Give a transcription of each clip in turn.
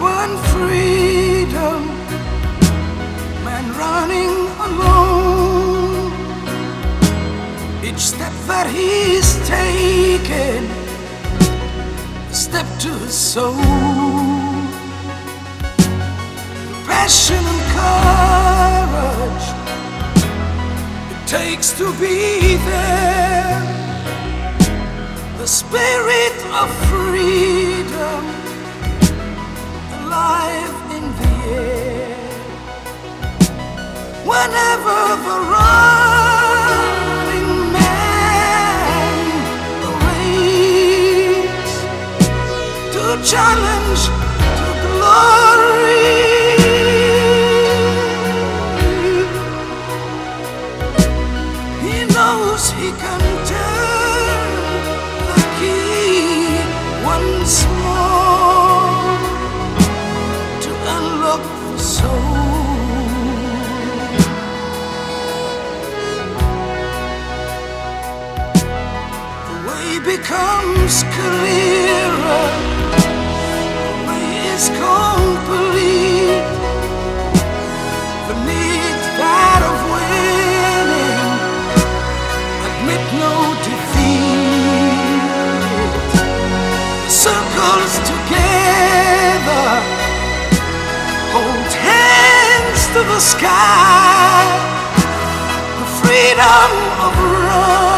one freedom. Man running alone. Each step that he's taken a step to his soul. Passion and courage it takes to be there. The spirit of freedom. Challenge to glory, he knows he can becomes clearer, is complete. Need that of winning, admit no defeat. The circles together, hold hands to the sky. The freedom of running,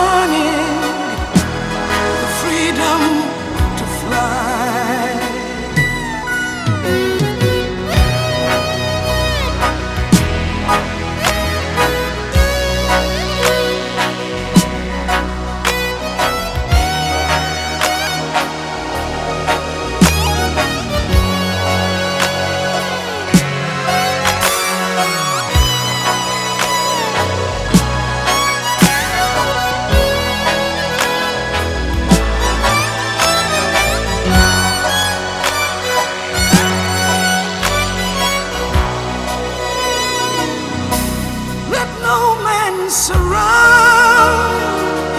surround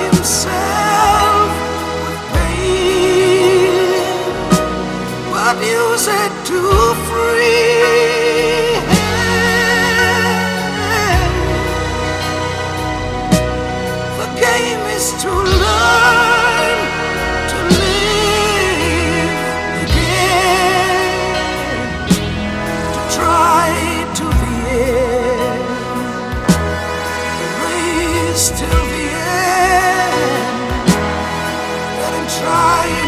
himself with pain, but use it to free him. The game is to learn race till the end. Let him try and